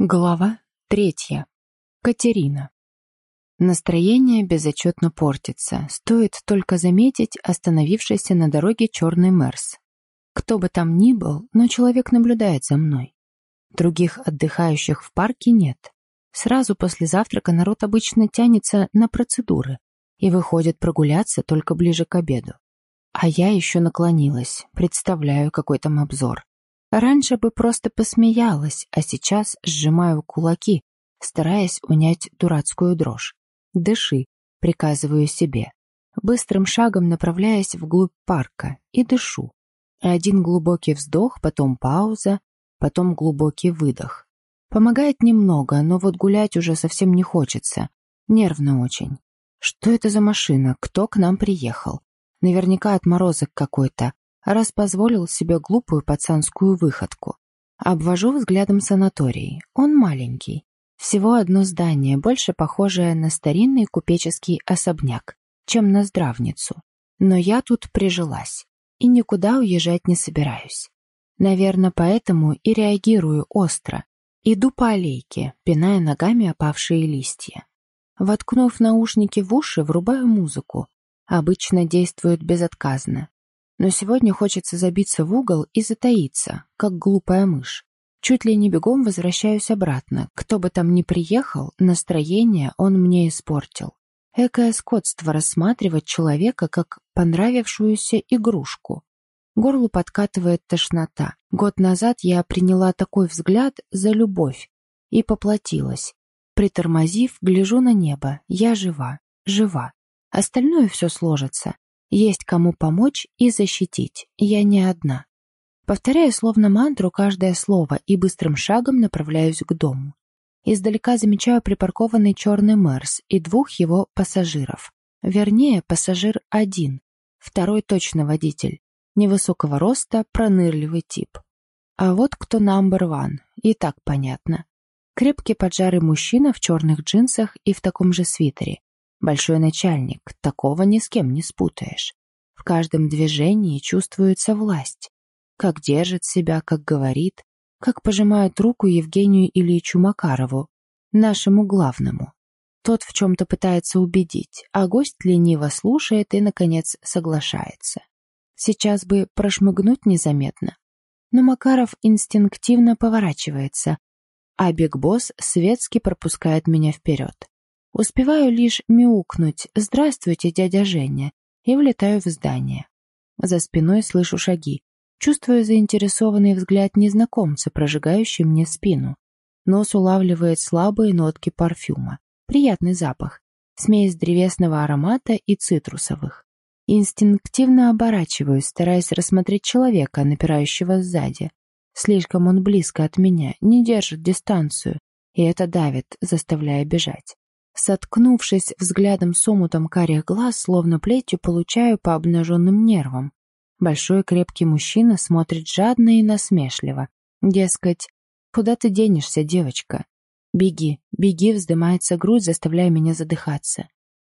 Глава третья. Катерина. Настроение безотчетно портится. Стоит только заметить остановившийся на дороге черный Мерс. Кто бы там ни был, но человек наблюдает за мной. Других отдыхающих в парке нет. Сразу после завтрака народ обычно тянется на процедуры и выходит прогуляться только ближе к обеду. А я еще наклонилась, представляю, какой там обзор. Раньше бы просто посмеялась, а сейчас сжимаю кулаки, стараясь унять дурацкую дрожь. «Дыши», — приказываю себе. Быстрым шагом направляясь вглубь парка и дышу. Один глубокий вздох, потом пауза, потом глубокий выдох. Помогает немного, но вот гулять уже совсем не хочется. Нервно очень. Что это за машина? Кто к нам приехал? Наверняка отморозок какой-то раз позволил себе глупую пацанскую выходку. Обвожу взглядом санаторий. Он маленький. Всего одно здание, больше похожее на старинный купеческий особняк, чем на здравницу. Но я тут прижилась и никуда уезжать не собираюсь. Наверное, поэтому и реагирую остро. Иду по аллейке, пиная ногами опавшие листья. Воткнув наушники в уши, врубаю музыку. Обычно действует безотказно. Но сегодня хочется забиться в угол и затаиться, как глупая мышь. Чуть ли не бегом возвращаюсь обратно. Кто бы там ни приехал, настроение он мне испортил. Экое скотство рассматривать человека как понравившуюся игрушку. Горлу подкатывает тошнота. Год назад я приняла такой взгляд за любовь и поплатилась. Притормозив, гляжу на небо. Я жива, жива. Остальное все сложится. Есть кому помочь и защитить. Я не одна. Повторяю словно мантру каждое слово и быстрым шагом направляюсь к дому. Издалека замечаю припаркованный черный Мерс и двух его пассажиров. Вернее, пассажир один. Второй точно водитель. Невысокого роста, пронырливый тип. А вот кто number one. И так понятно. Крепкий поджарый мужчина в черных джинсах и в таком же свитере. Большой начальник, такого ни с кем не спутаешь. В каждом движении чувствуется власть. Как держит себя, как говорит, как пожимает руку Евгению Ильичу Макарову, нашему главному. Тот в чем-то пытается убедить, а гость лениво слушает и, наконец, соглашается. Сейчас бы прошмыгнуть незаметно. Но Макаров инстинктивно поворачивается, а Биг светски пропускает меня вперед. Успеваю лишь мяукнуть «Здравствуйте, дядя Женя» и влетаю в здание. За спиной слышу шаги. Чувствую заинтересованный взгляд незнакомца, прожигающий мне спину. Нос улавливает слабые нотки парфюма. Приятный запах. Смесь древесного аромата и цитрусовых. Инстинктивно оборачиваюсь, стараясь рассмотреть человека, напирающего сзади. Слишком он близко от меня, не держит дистанцию, и это давит, заставляя бежать. Соткнувшись взглядом с омутом карих глаз, словно плетью получаю по обнаженным нервам. Большой крепкий мужчина смотрит жадно и насмешливо. Дескать, куда ты денешься, девочка? Беги, беги, вздымается грудь, заставляя меня задыхаться.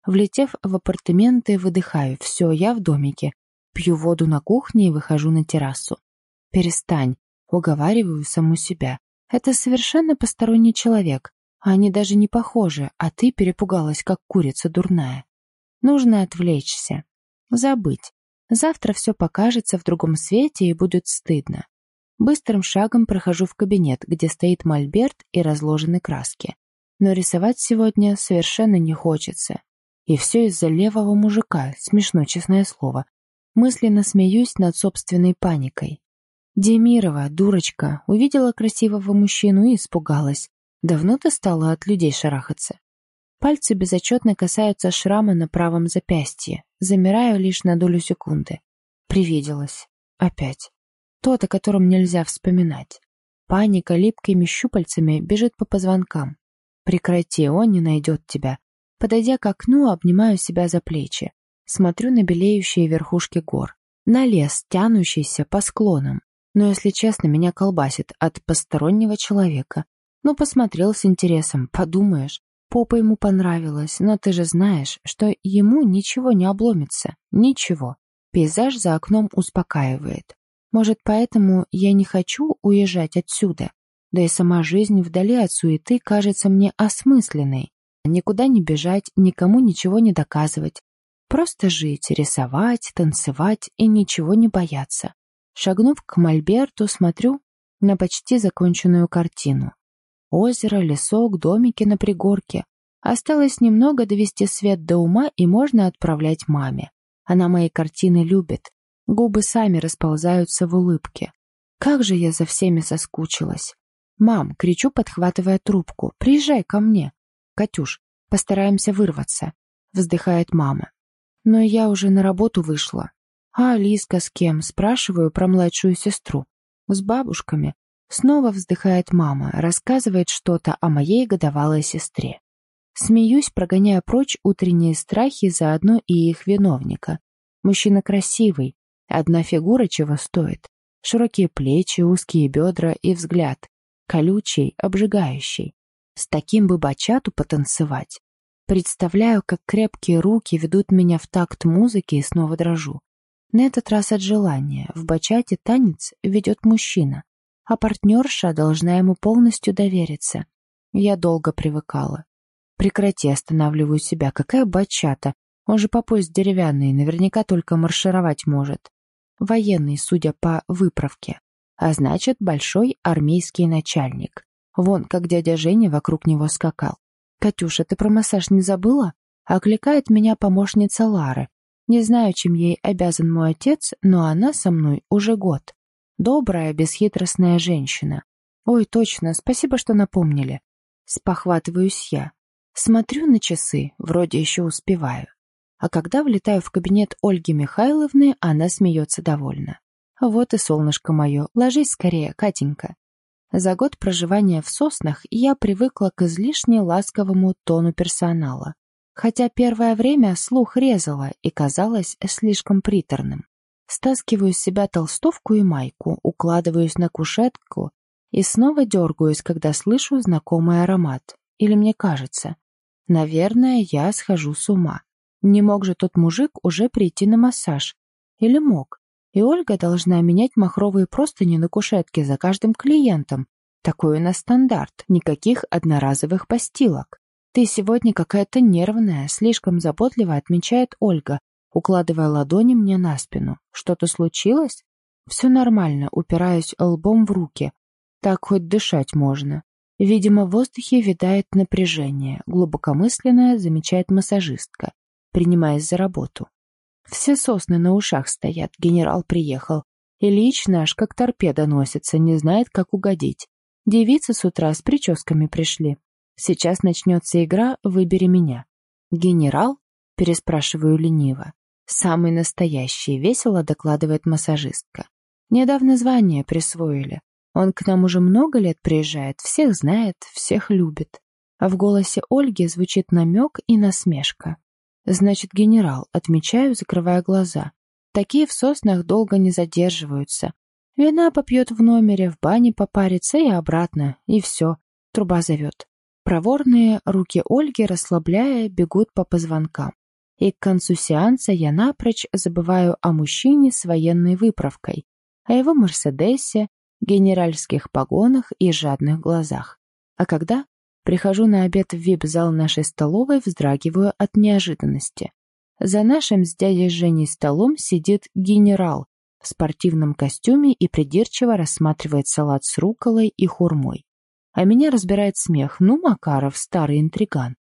Влетев в апартаменты, выдыхаю. Все, я в домике. Пью воду на кухне и выхожу на террасу. Перестань, уговариваю саму себя. Это совершенно посторонний человек. Они даже не похожи, а ты перепугалась, как курица дурная. Нужно отвлечься. Забыть. Завтра все покажется в другом свете и будет стыдно. Быстрым шагом прохожу в кабинет, где стоит мольберт и разложены краски. Но рисовать сегодня совершенно не хочется. И все из-за левого мужика, смешно, честное слово. Мысленно смеюсь над собственной паникой. Демирова, дурочка, увидела красивого мужчину и испугалась. Давно ты стала от людей шарахаться? Пальцы безотчетно касаются шрама на правом запястье. Замираю лишь на долю секунды. Привиделась. Опять. Тот, о котором нельзя вспоминать. Паника липкими щупальцами бежит по позвонкам. Прекрати, он не найдет тебя. Подойдя к окну, обнимаю себя за плечи. Смотрю на белеющие верхушки гор. На лес, тянущийся по склонам. Но, если честно, меня колбасит от постороннего человека, ну, посмотрел с интересом, подумаешь. Попа ему понравилась, но ты же знаешь, что ему ничего не обломится. Ничего. Пейзаж за окном успокаивает. Может, поэтому я не хочу уезжать отсюда? Да и сама жизнь вдали от суеты кажется мне осмысленной. Никуда не бежать, никому ничего не доказывать. Просто жить, рисовать, танцевать и ничего не бояться. Шагнув к мольберту, смотрю на почти законченную картину. Озеро, лесок, домики на пригорке. Осталось немного довести свет до ума, и можно отправлять маме. Она мои картины любит. Губы сами расползаются в улыбке. Как же я за всеми соскучилась. «Мам!» — кричу, подхватывая трубку. «Приезжай ко мне!» «Катюш, постараемся вырваться!» — вздыхает мама. «Но я уже на работу вышла». «А Алиска с кем?» — спрашиваю про младшую сестру. «С бабушками». Снова вздыхает мама, рассказывает что-то о моей годовалой сестре. Смеюсь, прогоняя прочь утренние страхи заодно и их виновника. Мужчина красивый, одна фигура чего стоит. Широкие плечи, узкие бедра и взгляд. Колючий, обжигающий. С таким бы бачату потанцевать. Представляю, как крепкие руки ведут меня в такт музыки и снова дрожу. На этот раз от желания. В бачате танец ведет мужчина, а партнерша должна ему полностью довериться. Я долго привыкала. Прекрати, останавливаю себя. Какая бачата? Он же по пояс деревянный, наверняка только маршировать может. Военный, судя по выправке. А значит, большой армейский начальник. Вон, как дядя Женя вокруг него скакал. «Катюша, ты про массаж не забыла?» Окликает меня помощница Лары. Не знаю, чем ей обязан мой отец, но она со мной уже год. Добрая, бесхитростная женщина. Ой, точно, спасибо, что напомнили. Спохватываюсь я. Смотрю на часы, вроде еще успеваю. А когда влетаю в кабинет Ольги Михайловны, она смеется довольно. Вот и солнышко мое, ложись скорее, Катенька. За год проживания в соснах я привыкла к излишне ласковому тону персонала. Хотя первое время слух резало и казалось слишком приторным. Стаскиваю с себя толстовку и майку, укладываюсь на кушетку и снова дергаюсь, когда слышу знакомый аромат. Или мне кажется. Наверное, я схожу с ума. Не мог же тот мужик уже прийти на массаж. Или мог? И Ольга должна менять махровые простыни на кушетке за каждым клиентом. Такой у нас стандарт, никаких одноразовых постилок. Ты сегодня какая-то нервная, слишком заботливо отмечает Ольга, укладывая ладони мне на спину. Что-то случилось? Все нормально, упираюсь лбом в руки. Так хоть дышать можно. Видимо, в воздухе витает напряжение, глубокомысленное замечает массажистка, принимаясь за работу. Все сосны на ушах стоят, генерал приехал. Ильич наш, как торпеда носится, не знает, как угодить. Девицы с утра с прическами пришли. Сейчас начнется игра «Выбери меня». «Генерал?» — переспрашиваю лениво. «Самый настоящий», — весело докладывает массажистка. «Недавно звание присвоили. Он к нам уже много лет приезжает, всех знает, всех любит». А в голосе Ольги звучит намек и насмешка. «Значит, генерал», — отмечаю, закрывая глаза. Такие в соснах долго не задерживаются. Вина попьет в номере, в бане попарится и обратно, и все, труба зовет. Проворные руки Ольги, расслабляя, бегут по позвонкам и к концу сеанса я напрочь забываю о мужчине с военной выправкой, о его Мерседесе, генеральских погонах и жадных глазах. А когда прихожу на обед в вип-зал нашей столовой, вздрагиваю от неожиданности. За нашим с дядей Женей столом сидит генерал в спортивном костюме и придирчиво рассматривает салат с руколой и хурмой. А меня разбирает смех. Ну, Макаров, старый интриган.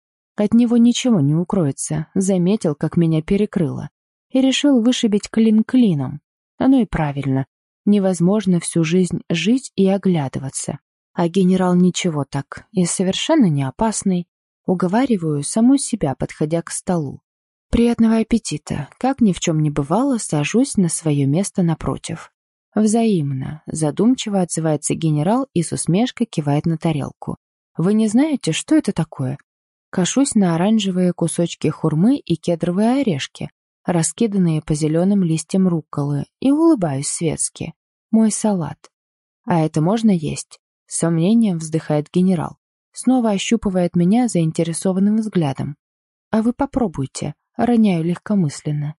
От него ничего не укроется, заметил, как меня перекрыло, и решил вышибить клин клином. Оно и правильно. Невозможно всю жизнь жить и оглядываться. А генерал ничего так, и совершенно не опасный. Уговариваю саму себя, подходя к столу. Приятного аппетита. Как ни в чем не бывало, сажусь на свое место напротив. Взаимно. Задумчиво отзывается генерал и с усмешкой кивает на тарелку. Вы не знаете, что это такое? Кашусь на оранжевые кусочки хурмы и кедровые орешки, раскиданные по зеленым листьям рукколы, и улыбаюсь светски. Мой салат. А это можно есть? С сомнением вздыхает генерал. Снова ощупывает меня заинтересованным взглядом. А вы попробуйте, роняю легкомысленно.